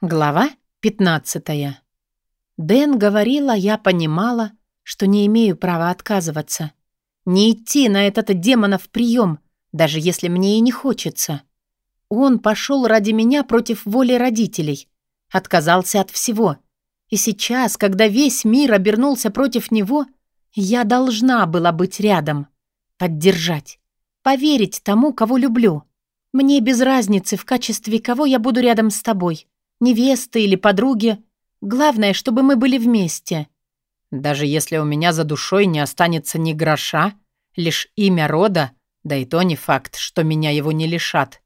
Глава 15. Дэн говорила, я понимала, что не имею права отказываться. Не идти на этот демонов прием, даже если мне и не хочется. Он пошел ради меня против воли родителей, отказался от всего. И сейчас, когда весь мир обернулся против него, я должна была быть рядом, поддержать, поверить тому, кого люблю. Мне без разницы, в качестве кого я буду рядом с тобой — невесты или подруги. Главное, чтобы мы были вместе. Даже если у меня за душой не останется ни гроша, лишь имя рода, да и то не факт, что меня его не лишат.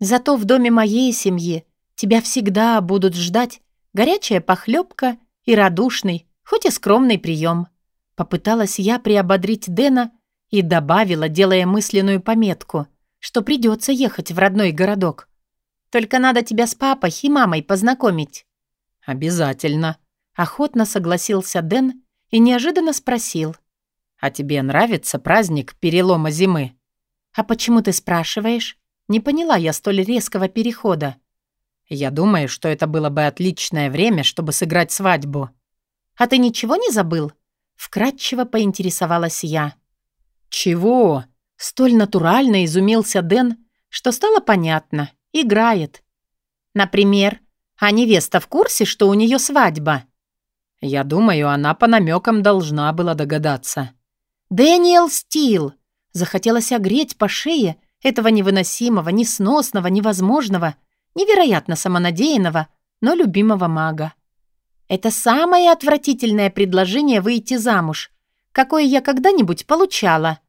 Зато в доме моей семьи тебя всегда будут ждать горячая похлебка и радушный, хоть и скромный прием. Попыталась я приободрить Дэна и добавила, делая мысленную пометку, что придется ехать в родной городок. Только надо тебя с папой и мамой познакомить». «Обязательно», — охотно согласился Дэн и неожиданно спросил. «А тебе нравится праздник перелома зимы?» «А почему ты спрашиваешь?» Не поняла я столь резкого перехода. «Я думаю, что это было бы отличное время, чтобы сыграть свадьбу». «А ты ничего не забыл?» Вкратчиво поинтересовалась я. «Чего?» Столь натурально изумился Дэн, что стало понятно. Играет. Например, а невеста в курсе, что у нее свадьба? Я думаю, она по намекам должна была догадаться. Дэниел Стил. Захотелось огреть по шее этого невыносимого, несносного, невозможного, невероятно самонадеянного, но любимого мага. Это самое отвратительное предложение выйти замуж, какое я когда-нибудь получала.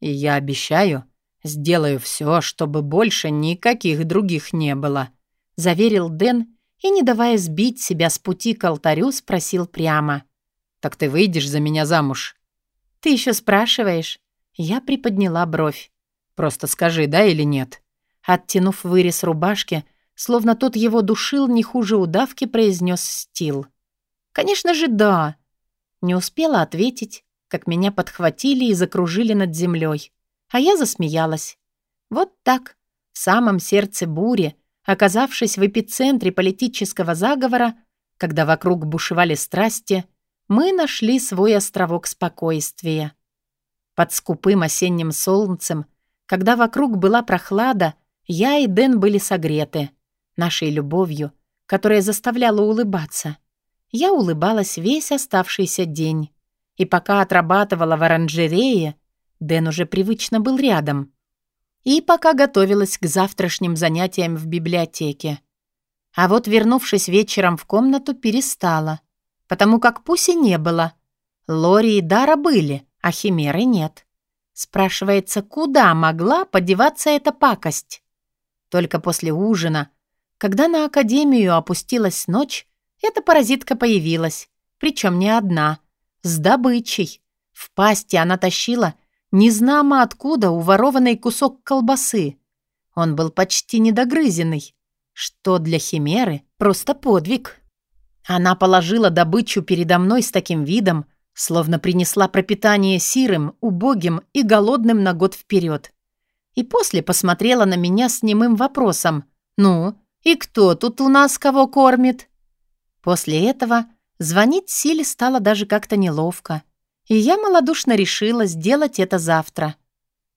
И я обещаю, «Сделаю все, чтобы больше никаких других не было», — заверил Дэн и, не давая сбить себя с пути к алтарю, спросил прямо. «Так ты выйдешь за меня замуж?» «Ты еще спрашиваешь?» Я приподняла бровь. «Просто скажи, да или нет?» Оттянув вырез рубашки, словно тот его душил не хуже удавки, произнес Стил. «Конечно же, да!» Не успела ответить, как меня подхватили и закружили над землей. А я засмеялась. Вот так, в самом сердце бури, оказавшись в эпицентре политического заговора, когда вокруг бушевали страсти, мы нашли свой островок спокойствия. Под скупым осенним солнцем, когда вокруг была прохлада, я и Дэн были согреты, нашей любовью, которая заставляла улыбаться. Я улыбалась весь оставшийся день. И пока отрабатывала в оранжерее, Дэн уже привычно был рядом. И пока готовилась к завтрашним занятиям в библиотеке. А вот, вернувшись вечером в комнату, перестала. Потому как Пуси не было. Лори и Дара были, а Химеры нет. Спрашивается, куда могла подеваться эта пакость? Только после ужина, когда на Академию опустилась ночь, эта паразитка появилась. Причем не одна. С добычей. В пасти она тащила Незнамо откуда уворованный кусок колбасы. Он был почти недогрызенный, что для химеры просто подвиг. Она положила добычу передо мной с таким видом, словно принесла пропитание сирым, убогим и голодным на год вперед. И после посмотрела на меня с немым вопросом. «Ну, и кто тут у нас кого кормит?» После этого звонить Силе стало даже как-то неловко и я малодушно решила сделать это завтра.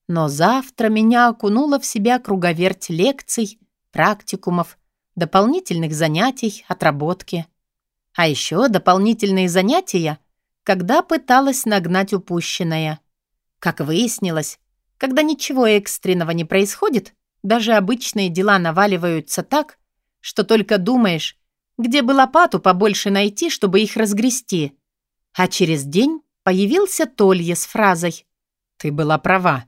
Но завтра меня окунула в себя круговерть лекций, практикумов, дополнительных занятий, отработки. А еще дополнительные занятия, когда пыталась нагнать упущенное. Как выяснилось, когда ничего экстренного не происходит, даже обычные дела наваливаются так, что только думаешь, где бы лопату побольше найти, чтобы их разгрести. А через день Появился Толье с фразой «Ты была права».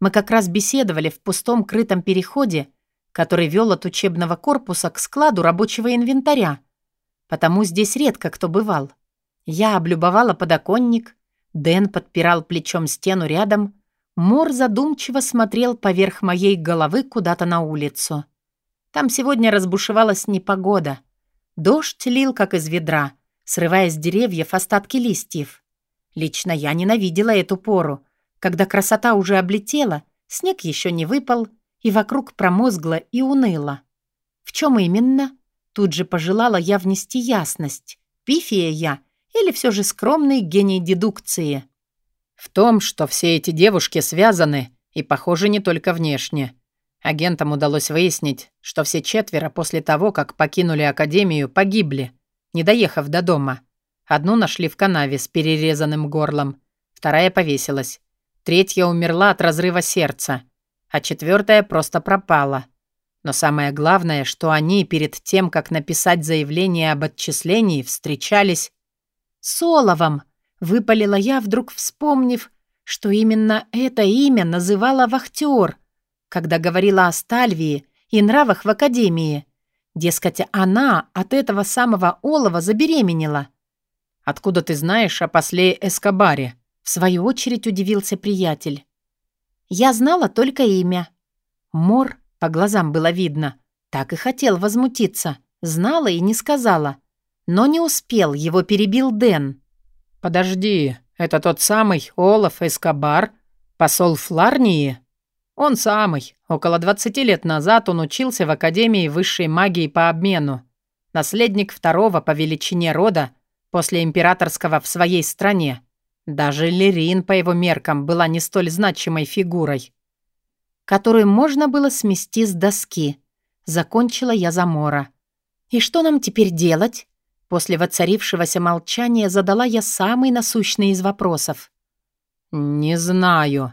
Мы как раз беседовали в пустом крытом переходе, который вел от учебного корпуса к складу рабочего инвентаря. Потому здесь редко кто бывал. Я облюбовала подоконник, Дэн подпирал плечом стену рядом, Мор задумчиво смотрел поверх моей головы куда-то на улицу. Там сегодня разбушевалась непогода. Дождь лил, как из ведра, срывая с деревьев остатки листьев. Лично я ненавидела эту пору, когда красота уже облетела, снег еще не выпал, и вокруг промозгло и уныло. В чем именно? Тут же пожелала я внести ясность. Пифия я или все же скромный гений дедукции? В том, что все эти девушки связаны и, похоже, не только внешне. Агентам удалось выяснить, что все четверо после того, как покинули Академию, погибли, не доехав до дома. Одну нашли в канаве с перерезанным горлом, вторая повесилась, третья умерла от разрыва сердца, а четвертая просто пропала. Но самое главное, что они перед тем, как написать заявление об отчислении, встречались с Оловом, выпалила я, вдруг вспомнив, что именно это имя называла вахтер, когда говорила о Стальвии и нравах в Академии. Дескать, она от этого самого Олова забеременела. «Откуда ты знаешь о после Эскобаре?» В свою очередь удивился приятель. «Я знала только имя». Мор, по глазам было видно, так и хотел возмутиться. Знала и не сказала. Но не успел, его перебил Дэн. «Подожди, это тот самый Олаф Эскобар, посол Фларнии?» «Он самый. Около 20 лет назад он учился в Академии высшей магии по обмену. Наследник второго по величине рода после императорского в своей стране. Даже Лерин по его меркам была не столь значимой фигурой. Которую можно было смести с доски. Закончила я замора. «И что нам теперь делать?» После воцарившегося молчания задала я самый насущный из вопросов. «Не знаю.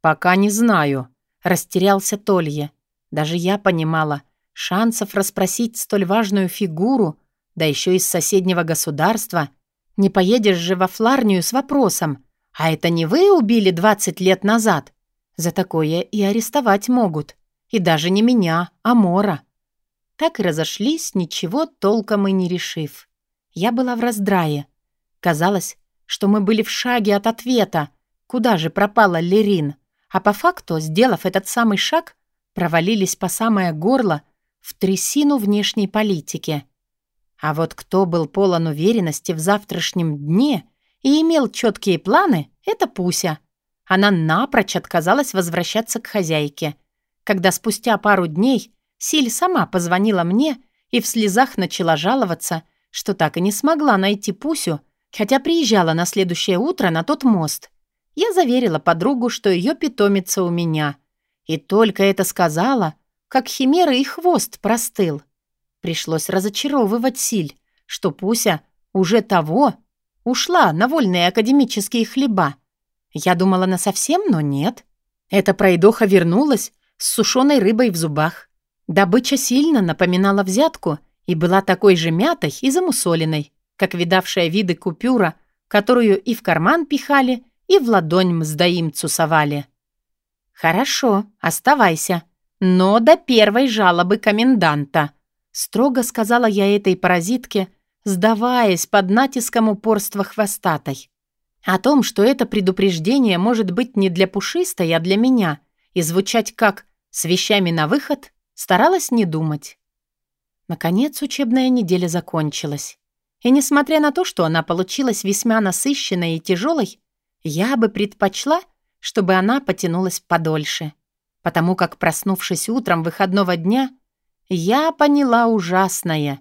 Пока не знаю», — растерялся Толье. Даже я понимала, шансов расспросить столь важную фигуру, да еще из соседнего государства, не поедешь же во Фларнию с вопросом, «А это не вы убили 20 лет назад?» За такое и арестовать могут. И даже не меня, а Мора так и разошлись, ничего толком и не решив. Я была в раздрае. Казалось, что мы были в шаге от ответа, куда же пропала Лерин, а по факту, сделав этот самый шаг, провалились по самое горло в трясину внешней политики. А вот кто был полон уверенности в завтрашнем дне и имел четкие планы, это Пуся. Она напрочь отказалась возвращаться к хозяйке, когда спустя пару дней Силь сама позвонила мне и в слезах начала жаловаться, что так и не смогла найти Пусю, хотя приезжала на следующее утро на тот мост. Я заверила подругу, что ее питомица у меня. И только это сказала, как химера и хвост простыл. Пришлось разочаровывать Силь, что Пуся уже того ушла на вольные академические хлеба. Я думала на совсем, но нет. Эта пройдоха вернулась с сушеной рыбой в зубах. Добыча сильно напоминала взятку и была такой же мятой и замусоленной, как видавшая виды купюра, которую и в карман пихали, и в ладонь мздоимцу совали. «Хорошо, оставайся, но до первой жалобы коменданта», строго сказала я этой паразитке, сдаваясь под натиском упорства хвостатой. О том, что это предупреждение может быть не для пушистой, а для меня, и звучать как «с вещами на выход», Старалась не думать. Наконец учебная неделя закончилась. И несмотря на то, что она получилась весьма насыщенной и тяжелой, я бы предпочла, чтобы она потянулась подольше. Потому как, проснувшись утром выходного дня, я поняла ужасное.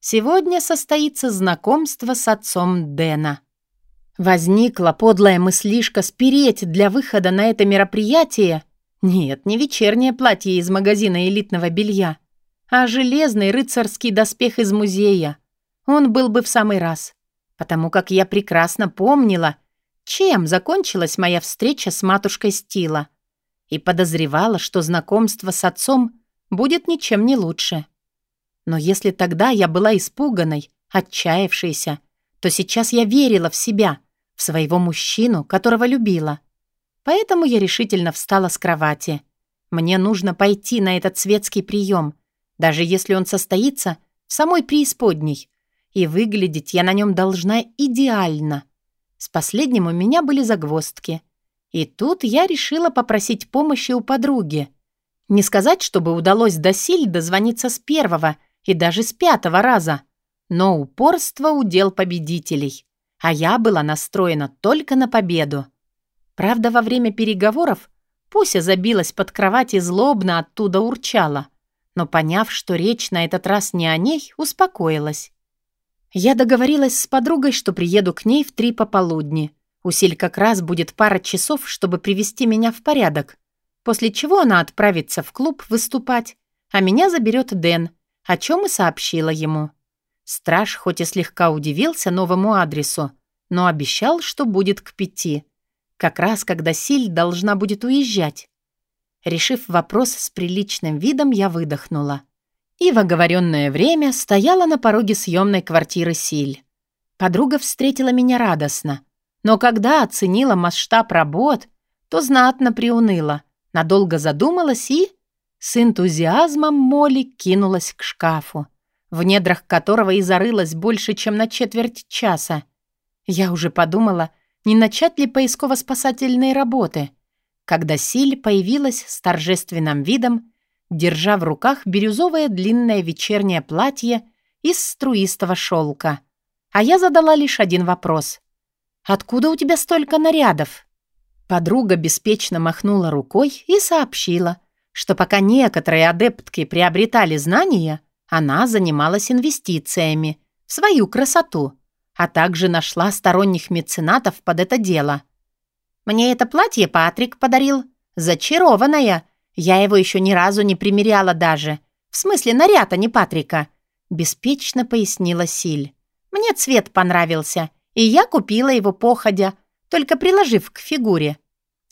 Сегодня состоится знакомство с отцом Дэна. Возникла подлая мыслишка спереть для выхода на это мероприятие нет, не вечернее платье из магазина элитного белья, а железный рыцарский доспех из музея. Он был бы в самый раз, потому как я прекрасно помнила, чем закончилась моя встреча с матушкой Стила, и подозревала, что знакомство с отцом будет ничем не лучше. Но если тогда я была испуганной, отчаявшейся, то сейчас я верила в себя, в своего мужчину, которого любила — Поэтому я решительно встала с кровати. Мне нужно пойти на этот светский прием, даже если он состоится в самой преисподней. И выглядеть я на нем должна идеально. С последним у меня были загвоздки. И тут я решила попросить помощи у подруги. Не сказать, чтобы удалось до Силь дозвониться с первого и даже с пятого раза. Но упорство удел победителей. А я была настроена только на победу. Правда, во время переговоров Пуся забилась под кровать и злобно оттуда урчала. но, поняв, что речь на этот раз не о ней, успокоилась. Я договорилась с подругой, что приеду к ней в три пополудни. У Силь как раз будет пара часов, чтобы привести меня в порядок, после чего она отправится в клуб выступать, а меня заберет Дэн, о чем и сообщила ему. Страж хоть и слегка удивился новому адресу, но обещал, что будет к пяти, как раз когда Силь должна будет уезжать. Решив вопрос с приличным видом, я выдохнула. И в оговоренное время стояла на пороге съемной квартиры Силь. Подруга встретила меня радостно, но когда оценила масштаб работ, то знатно приуныла, надолго задумалась и с энтузиазмом Молли кинулась к шкафу, в недрах которого и зарылась больше, чем на четверть часа. Я уже подумала, не начать ли поисково-спасательные работы, когда Силь появилась с торжественным видом, держа в руках бирюзовое длинное вечернее платье из струистого шелка. А я задала лишь один вопрос. «Откуда у тебя столько нарядов?» Подруга беспечно махнула рукой и сообщила — что пока некоторые адептки приобретали знания, она занималась инвестициями в свою красоту, а также нашла сторонних меценатов под это дело. «Мне это платье Патрик подарил. Зачарованное. Я его еще ни разу не примеряла даже. В смысле, наряд, а не Патрика», — беспечно пояснила Силь. «Мне цвет понравился, и я купила его походя, только приложив к фигуре.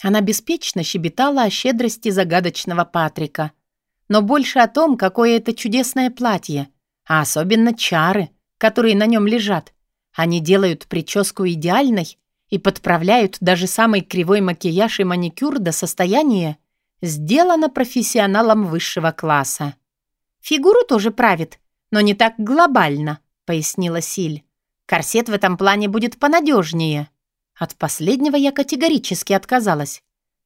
Она беспечно щебетала о щедрости загадочного Патрика. Но больше о том, какое это чудесное платье, а особенно чары, которые на нем лежат. Они делают прическу идеальной и подправляют даже самый кривой макияж и маникюр до состояния, сделано профессионалом высшего класса. «Фигуру тоже правит, но не так глобально», — пояснила Силь. «Корсет в этом плане будет понадежнее». От последнего я категорически отказалась.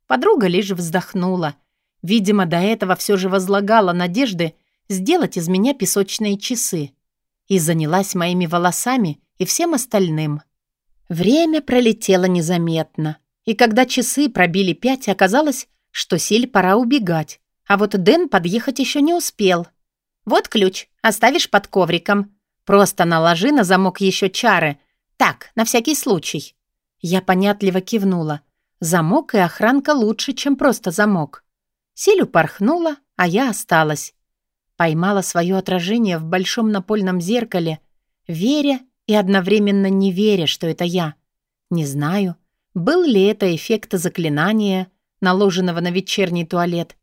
Подруга лишь вздохнула. Видимо, до этого все же возлагала надежды сделать из меня песочные часы. И занялась моими волосами и всем остальным. Время пролетело незаметно. И когда часы пробили пять, оказалось, что Силь пора убегать. А вот Дэн подъехать еще не успел. «Вот ключ, оставишь под ковриком. Просто наложи на замок еще чары. Так, на всякий случай». Я понятливо кивнула. Замок и охранка лучше, чем просто замок. Силю порхнула, а я осталась. Поймала свое отражение в большом напольном зеркале, веря и одновременно не веря, что это я. Не знаю, был ли это эффект заклинания, наложенного на вечерний туалет,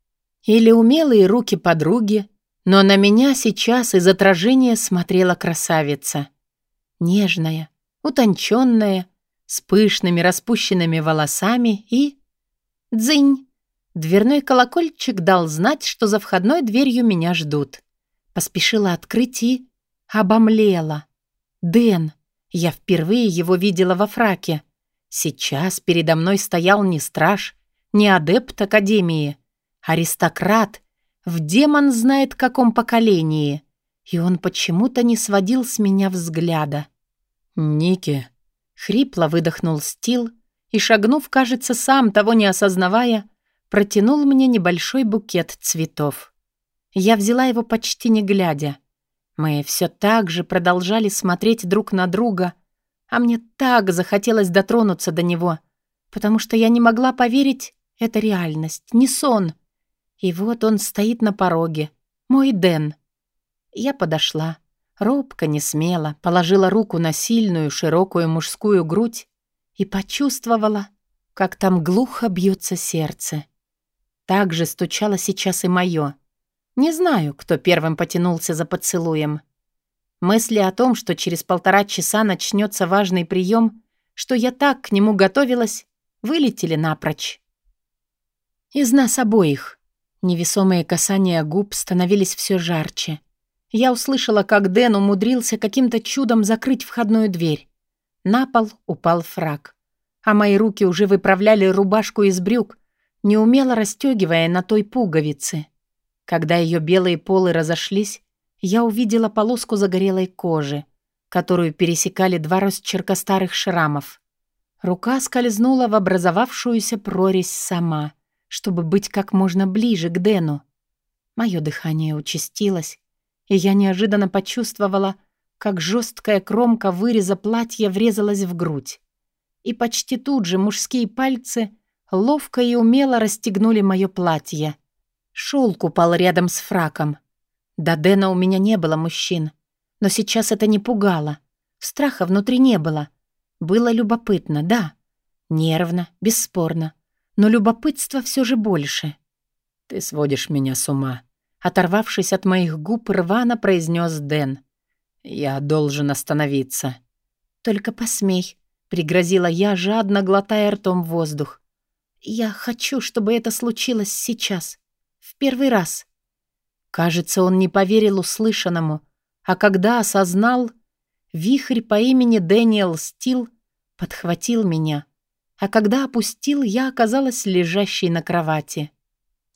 или умелые руки подруги, но на меня сейчас из отражения смотрела красавица. Нежная, утонченная, с пышными распущенными волосами и... Дзынь! Дверной колокольчик дал знать, что за входной дверью меня ждут. Поспешила открыть и... Обомлела. Дэн. Я впервые его видела во фраке. Сейчас передо мной стоял не страж, не адепт Академии. Аристократ. В демон знает каком поколении. И он почему-то не сводил с меня взгляда. «Ники», Хрипло выдохнул Стил и, шагнув, кажется, сам того не осознавая, протянул мне небольшой букет цветов. Я взяла его почти не глядя. Мы все так же продолжали смотреть друг на друга, а мне так захотелось дотронуться до него, потому что я не могла поверить, это реальность, не сон. И вот он стоит на пороге, мой Дэн. Я подошла. Робко, не смело, положила руку на сильную, широкую мужскую грудь и почувствовала, как там глухо бьется сердце. Так же стучало сейчас и мое. Не знаю, кто первым потянулся за поцелуем. Мысли о том, что через полтора часа начнется важный прием, что я так к нему готовилась, вылетели напрочь. Из нас обоих. Невесомые касания губ становились все жарче. Я услышала, как Дэн умудрился каким-то чудом закрыть входную дверь. На пол упал фраг. А мои руки уже выправляли рубашку из брюк, неумело расстегивая на той пуговице. Когда ее белые полы разошлись, я увидела полоску загорелой кожи, которую пересекали два росчерка старых шрамов. Рука скользнула в образовавшуюся прорезь сама, чтобы быть как можно ближе к Дэну. Мое дыхание участилось, и я неожиданно почувствовала, как жесткая кромка выреза платья врезалась в грудь. И почти тут же мужские пальцы ловко и умело расстегнули мое платье. Шелк упал рядом с фраком. До Дэна у меня не было мужчин. Но сейчас это не пугало. Страха внутри не было. Было любопытно, да. Нервно, бесспорно. Но любопытство все же больше. «Ты сводишь меня с ума», — оторвавшись от моих губ, рвано произнес Дэн. «Я должен остановиться». «Только посмей», — пригрозила я, жадно глотая ртом воздух. «Я хочу, чтобы это случилось сейчас. В первый раз». Кажется, он не поверил услышанному, а когда осознал, вихрь по имени Дэниел Стил подхватил меня, а когда опустил, я оказалась лежащей на кровати.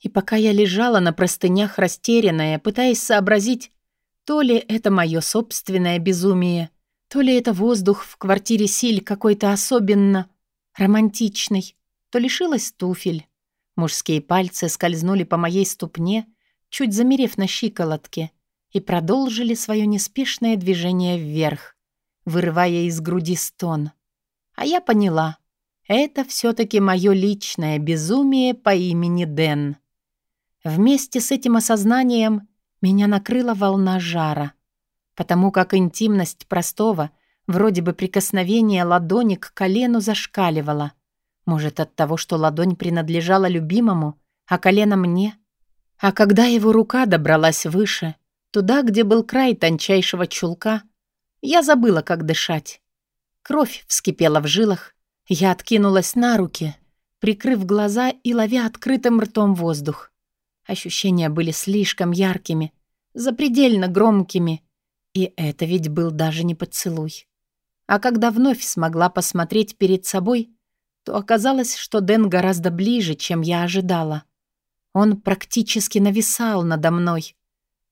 И пока я лежала на простынях растерянная, пытаясь сообразить, то ли это мое собственное безумие, то ли это воздух в квартире Силь какой-то особенно романтичный, то лишилась туфель. Мужские пальцы скользнули по моей ступне, чуть замерев на щиколотке, и продолжили свое неспешное движение вверх, вырывая из груди стон. А я поняла, это все-таки мое личное безумие по имени Дэн. Вместе с этим осознанием меня накрыла волна жара, потому как интимность простого, вроде бы прикосновения ладони к колену зашкаливала. Может, от того, что ладонь принадлежала любимому, а колено мне? А когда его рука добралась выше, туда, где был край тончайшего чулка, я забыла, как дышать. Кровь вскипела в жилах, я откинулась на руки, прикрыв глаза и ловя открытым ртом воздух. Ощущения были слишком яркими, запредельно громкими. И это ведь был даже не поцелуй. А когда вновь смогла посмотреть перед собой, то оказалось, что Дэн гораздо ближе, чем я ожидала. Он практически нависал надо мной.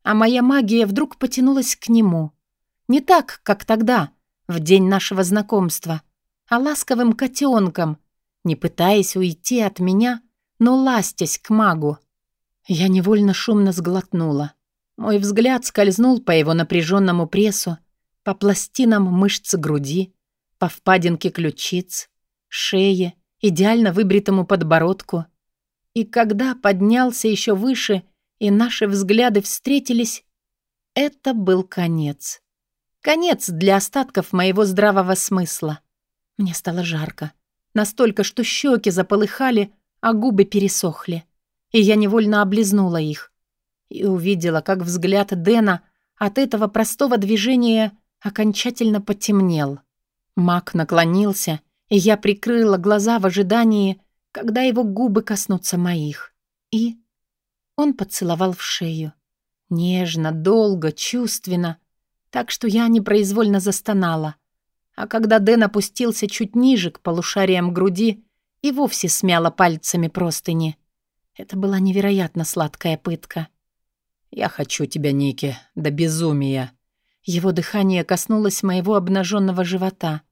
А моя магия вдруг потянулась к нему. Не так, как тогда, в день нашего знакомства, а ласковым котенком, не пытаясь уйти от меня, но ластясь к магу. Я невольно шумно сглотнула. Мой взгляд скользнул по его напряженному прессу, по пластинам мышц груди, по впадинке ключиц, шее, идеально выбритому подбородку. И когда поднялся еще выше, и наши взгляды встретились, это был конец. Конец для остатков моего здравого смысла. Мне стало жарко. Настолько, что щеки заполыхали, а губы пересохли и я невольно облизнула их. И увидела, как взгляд Дэна от этого простого движения окончательно потемнел. Мак наклонился, и я прикрыла глаза в ожидании, когда его губы коснутся моих. И он поцеловал в шею. Нежно, долго, чувственно, так что я непроизвольно застонала. А когда Дэн опустился чуть ниже к полушариям груди и вовсе смяла пальцами простыни — это была невероятно сладкая пытка. «Я хочу тебя, Ники, до безумия». Его дыхание коснулось моего обнаженного живота.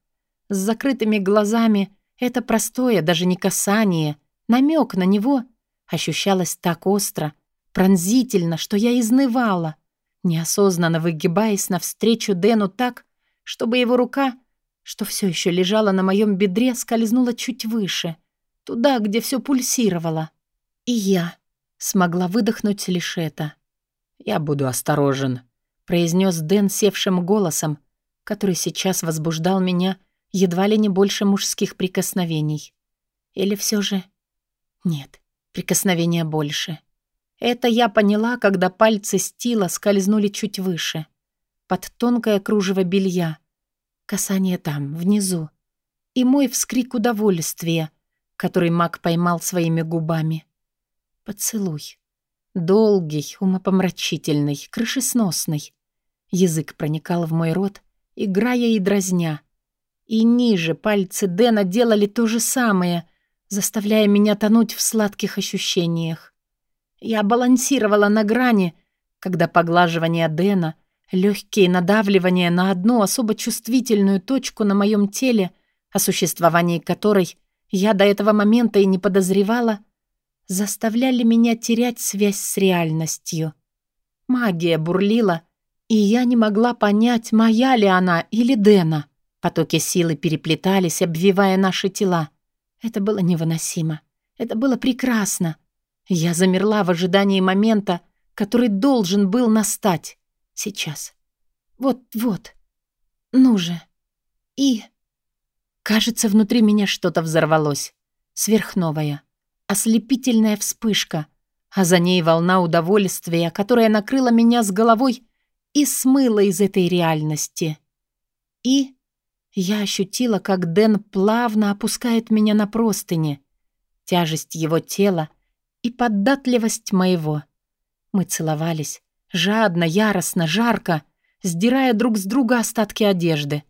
С закрытыми глазами это простое, даже не касание, намек на него ощущалось так остро, пронзительно, что я изнывала, неосознанно выгибаясь навстречу Дэну так, чтобы его рука, что все еще лежала на моем бедре, скользнула чуть выше, туда, где все пульсировало. И я смогла выдохнуть лишь это. «Я буду осторожен», — произнес Дэн севшим голосом, который сейчас возбуждал меня едва ли не больше мужских прикосновений. Или все же... Нет, прикосновения больше. Это я поняла, когда пальцы стила скользнули чуть выше, под тонкое кружево белья. Касание там, внизу. И мой вскрик удовольствия, который маг поймал своими губами. Поцелуй. Долгий, умопомрачительный, крышесносный. Язык проникал в мой рот, играя и дразня. И ниже пальцы Дэна делали то же самое, заставляя меня тонуть в сладких ощущениях. Я балансировала на грани, когда поглаживание Дэна, легкие надавливания на одну особо чувствительную точку на моем теле, о существовании которой я до этого момента и не подозревала — заставляли меня терять связь с реальностью. Магия бурлила, и я не могла понять, моя ли она или Дэна. Потоки силы переплетались, обвивая наши тела. Это было невыносимо. Это было прекрасно. Я замерла в ожидании момента, который должен был настать. Сейчас. Вот-вот. Ну же. И... Кажется, внутри меня что-то взорвалось. Сверхновая. Ослепительная вспышка. А за ней волна удовольствия, которая накрыла меня с головой и смыла из этой реальности. И я ощутила, как Дэн плавно опускает меня на простыни. Тяжесть его тела и податливость моего. Мы целовались. Жадно, яростно, жарко, сдирая друг с друга остатки одежды.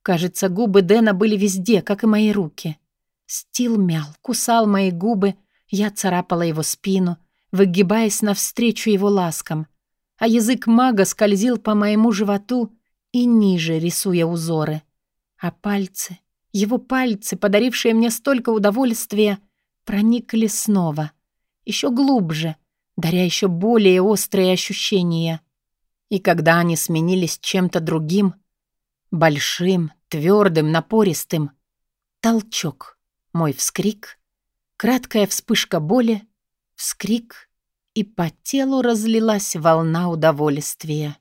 Кажется, губы Дэна были везде, как и мои руки. Стил мял, кусал мои губы, я царапала его спину, выгибаясь навстречу его ласкам. А язык мага скользил по моему животу и ниже, рисуя узоры. А пальцы, его пальцы, подарившие мне столько удовольствия, проникли снова, еще глубже, даря еще более острые ощущения. И когда они сменились чем-то другим, большим, твердым, напористым, толчок, мой вскрик, краткая вспышка боли, вскрик, и по телу разлилась волна удовольствия.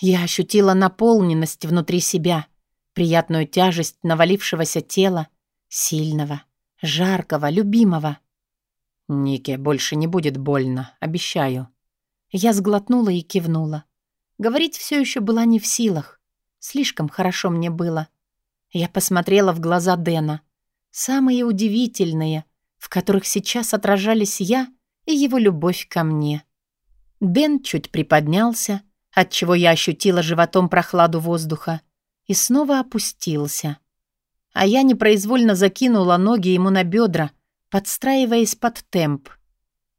Я ощутила наполненность внутри себя, приятную тяжесть навалившегося тела, сильного, жаркого, любимого. «Нике, больше не будет больно, обещаю». Я сглотнула и кивнула. Говорить все еще была не в силах. Слишком хорошо мне было. Я посмотрела в глаза Дэна. Самые удивительные, в которых сейчас отражались я и его любовь ко мне. Дэн чуть приподнялся, отчего я ощутила животом прохладу воздуха, и снова опустился. А я непроизвольно закинула ноги ему на бедра, подстраиваясь под темп.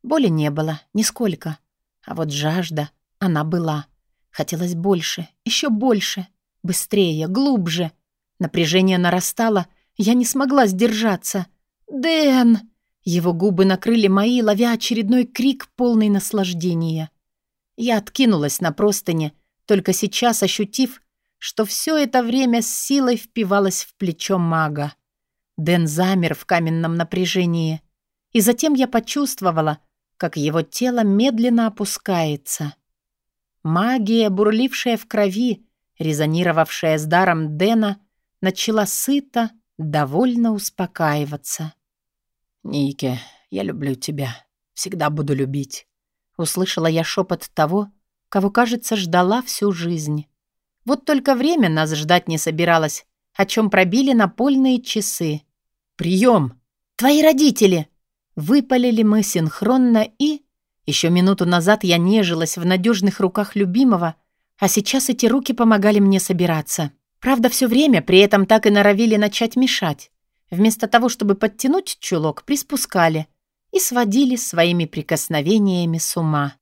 Боли не было, нисколько. А вот жажда, она была. Хотелось больше, еще больше, быстрее, глубже. Напряжение нарастало, я не смогла сдержаться. «Дэн!» Его губы накрыли мои, ловя очередной крик, полный наслаждения. Я откинулась на простыне, только сейчас ощутив, что все это время с силой впивалось в плечо мага. Дэн замер в каменном напряжении. И затем я почувствовала, как его тело медленно опускается. Магия, бурлившая в крови, резонировавшая с даром Дэна, начала сыто, довольно успокаиваться. «Нике, я люблю тебя. Всегда буду любить». Услышала я шепот того, кого, кажется, ждала всю жизнь. Вот только время нас ждать не собиралось о чем пробили напольные часы. «Прием! Твои родители!» Выпалили мы синхронно и... Еще минуту назад я нежилась в надежных руках любимого, а сейчас эти руки помогали мне собираться. Правда, все время при этом так и норовили начать мешать. Вместо того, чтобы подтянуть чулок, приспускали и сводили своими прикосновениями с ума.